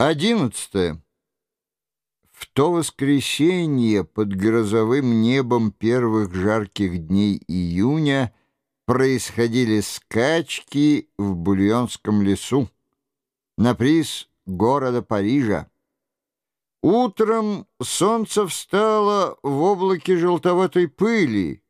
Одиннадцатое. В то воскресенье под грозовым небом первых жарких дней июня происходили скачки в Бульонском лесу на приз города Парижа. Утром солнце встало в облаке желтоватой пыли,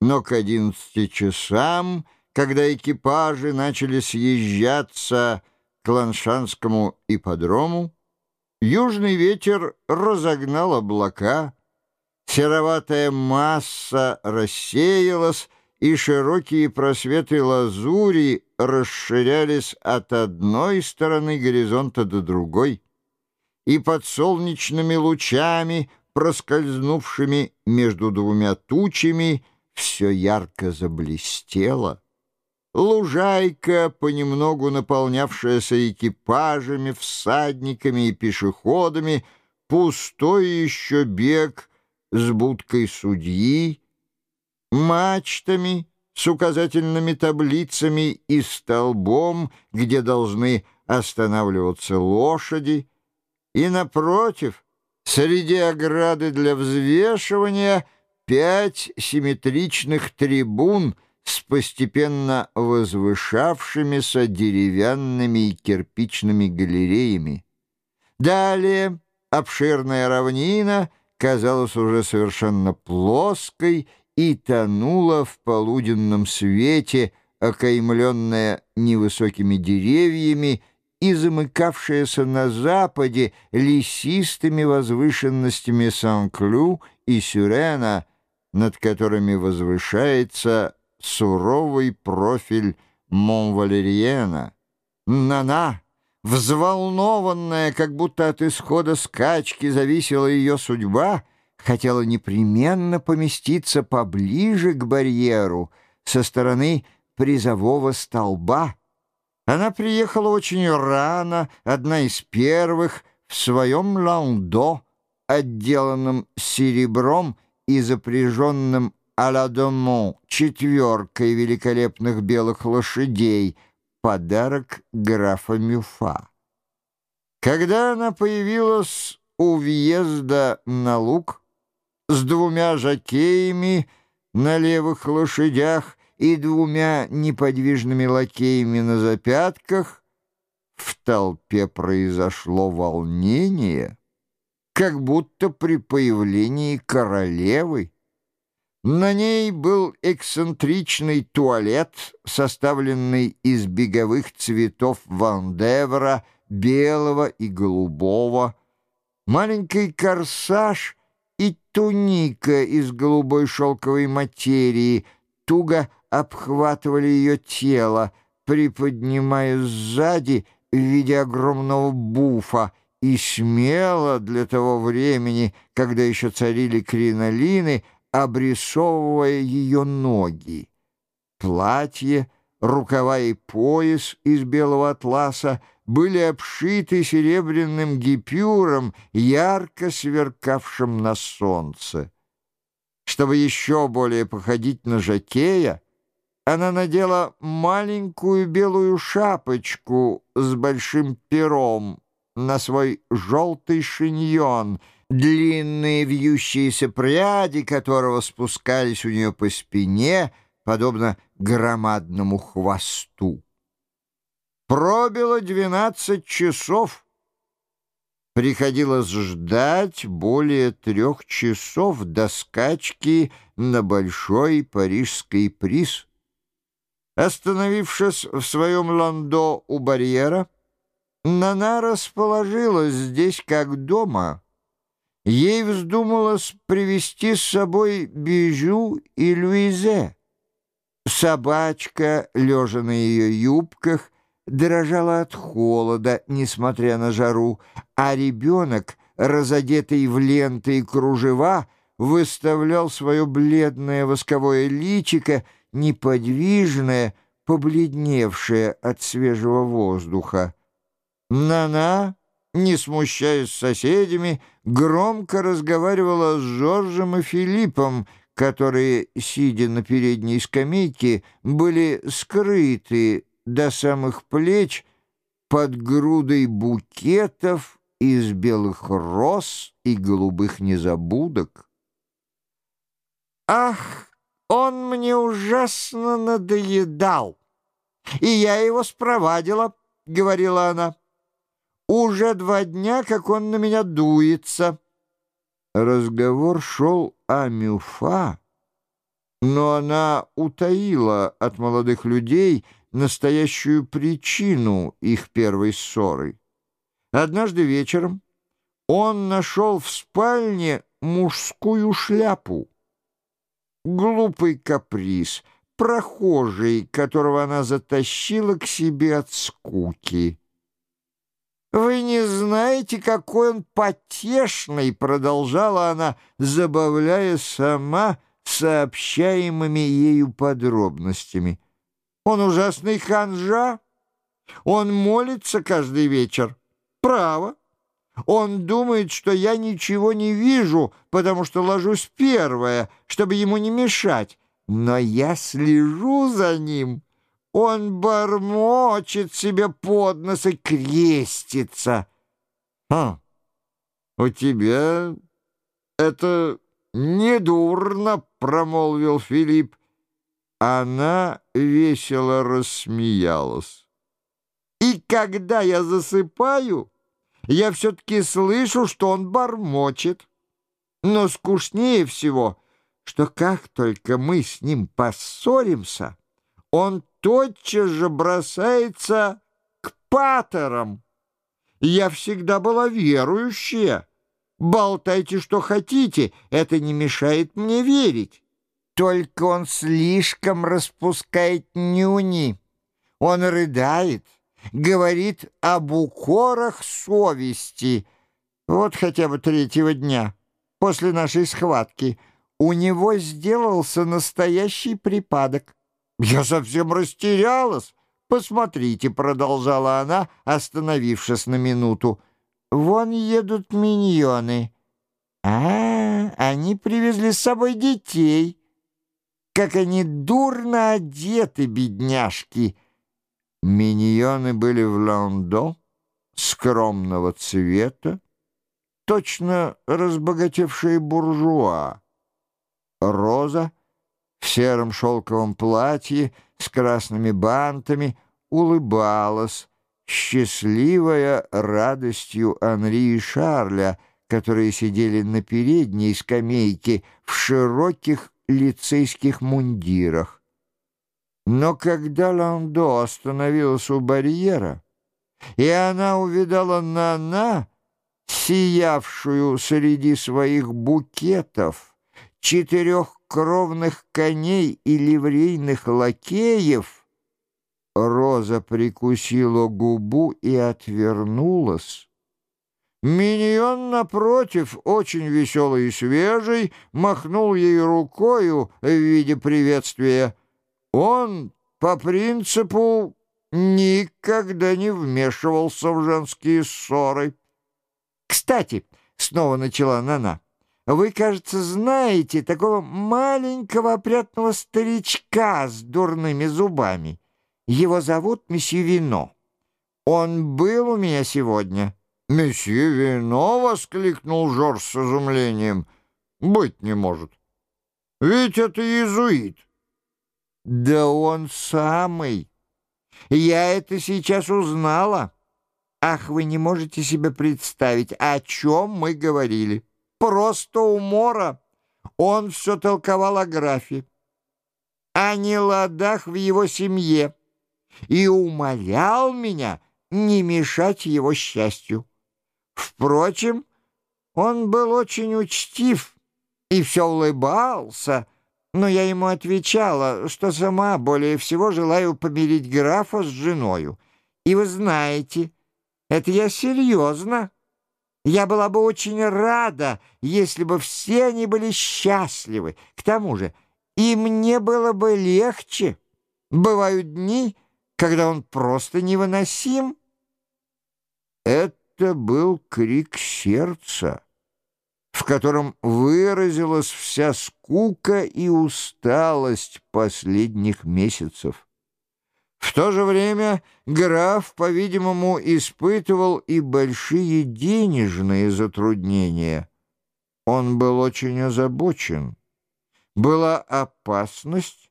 но к одиннадцати часам, когда экипажи начали съезжаться к Ланшанскому ипподрому, южный ветер разогнал облака, сероватая масса рассеялась, и широкие просветы лазури расширялись от одной стороны горизонта до другой, и под солнечными лучами, проскользнувшими между двумя тучами, все ярко заблестело. Лужайка, понемногу наполнявшаяся экипажами, всадниками и пешеходами, пустой еще бег с будкой судьи, мачтами с указательными таблицами и столбом, где должны останавливаться лошади, и, напротив, среди ограды для взвешивания пять симметричных трибун — с постепенно возвышавшимися деревянными и кирпичными галереями. Далее обширная равнина казалась уже совершенно плоской и тонула в полуденном свете, окаймленная невысокими деревьями и замыкавшаяся на западе лесистыми возвышенностями Сан-Клю и Сюрена, над которыми возвышается суровый профиль Монвалериена. Нана, взволнованная, как будто от исхода скачки зависела ее судьба, хотела непременно поместиться поближе к барьеру со стороны призового столба. Она приехала очень рано, одна из первых, в своем ландо, отделанном серебром и запряженным Аладомон четверкой великолепных белых лошадей, подарок графа Мюфа. Когда она появилась у въезда на луг с двумя жакеями на левых лошадях и двумя неподвижными лакеями на запятках, в толпе произошло волнение, как будто при появлении королевы. На ней был эксцентричный туалет, составленный из беговых цветов вандевра, белого и голубого, маленький корсаж и туника из голубой шелковой материи туго обхватывали ее тело, приподнимая сзади в виде огромного буфа, и смело для того времени, когда еще царили кринолины, обрисовывая ее ноги. Платье, рукава и пояс из белого атласа были обшиты серебряным гипюром, ярко сверкавшим на солнце. Чтобы еще более походить на жакея, она надела маленькую белую шапочку с большим пером на свой желтый шиньон — длинные вьющиеся пряди которого спускались у нее по спине, подобно громадному хвосту. Пробило двенадцать часов. Приходилось ждать более трех часов до скачки на большой парижский приз. Остановившись в своем ландо у барьера, Нана расположилась здесь как дома — Ей вздумалось привести с собой Бижу и Луизе. Собачка, лежа на ее юбках, дрожала от холода, несмотря на жару, а ребенок, разодетый в ленты и кружева, выставлял свое бледное восковое личико, неподвижное, побледневшее от свежего воздуха. Нана не смущаясь соседями, громко разговаривала с Жоржем и Филиппом, которые, сидя на передней скамейке, были скрыты до самых плеч под грудой букетов из белых роз и голубых незабудок. «Ах, он мне ужасно надоедал, и я его спровадила», — говорила она. «Уже два дня, как он на меня дуется». Разговор шел о Мюфа, но она утаила от молодых людей настоящую причину их первой ссоры. Однажды вечером он нашел в спальне мужскую шляпу. Глупый каприз, прохожий, которого она затащила к себе от скуки. «Вы не знаете, какой он потешный!» — продолжала она, забавляя сама сообщаемыми ею подробностями. «Он ужасный ханжа. Он молится каждый вечер. Право. Он думает, что я ничего не вижу, потому что ложусь первая, чтобы ему не мешать. Но я слежу за ним». Он бормочет себе под нос и крестится. А, у тебя это недурно, промолвил Филипп. Она весело рассмеялась. И когда я засыпаю, я все-таки слышу, что он бормочет. Но скучнее всего, что как только мы с ним поссоримся, он тотчас же бросается к патерам. Я всегда была верующая. Болтайте, что хотите, это не мешает мне верить. Только он слишком распускает нюни. Он рыдает, говорит об укорах совести. Вот хотя бы третьего дня, после нашей схватки, у него сделался настоящий припадок. «Я совсем растерялась. Посмотрите», — продолжала она, остановившись на минуту. «Вон едут миньоны. А, они привезли с собой детей. Как они дурно одеты, бедняжки!» Миньоны были в ландо, скромного цвета, точно разбогатевшие буржуа. Роза — в сером шелковом платье с красными бантами улыбалась, счастливая радостью Анри и Шарля, которые сидели на передней скамейке в широких лицейских мундирах. Но когда Ландо остановилась у барьера, и она увидала Нана, сиявшую среди своих букетов, четырех кровных коней и ливрейных лакеев, Роза прикусила губу и отвернулась. Миньон, напротив, очень веселый и свежий, махнул ей рукою в виде приветствия. Он, по принципу, никогда не вмешивался в женские ссоры. «Кстати», — снова начала Нана, — вы, кажется, знаете такого маленького опрятного старичка с дурными зубами. Его зовут месье Вино. Он был у меня сегодня». «Месье Вино!» — воскликнул Жорж с изумлением. «Быть не может. Ведь это иезуит». «Да он самый. Я это сейчас узнала. Ах, вы не можете себе представить, о чем мы говорили» просто умора. Он все толковал о графе, о неладах в его семье и умолял меня не мешать его счастью. Впрочем, он был очень учтив и все улыбался, но я ему отвечала, что сама более всего желаю помирить графа с женою. И вы знаете, это я серьезно. Я была бы очень рада, если бы все они были счастливы. К тому же и мне было бы легче. Бывают дни, когда он просто невыносим. Это был крик сердца, в котором выразилась вся скука и усталость последних месяцев. В то же время граф, по-видимому, испытывал и большие денежные затруднения. Он был очень озабочен. Была опасность,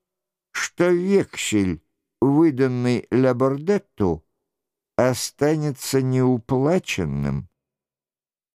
что вексель, выданный Лабордетту, останется неуплаченным.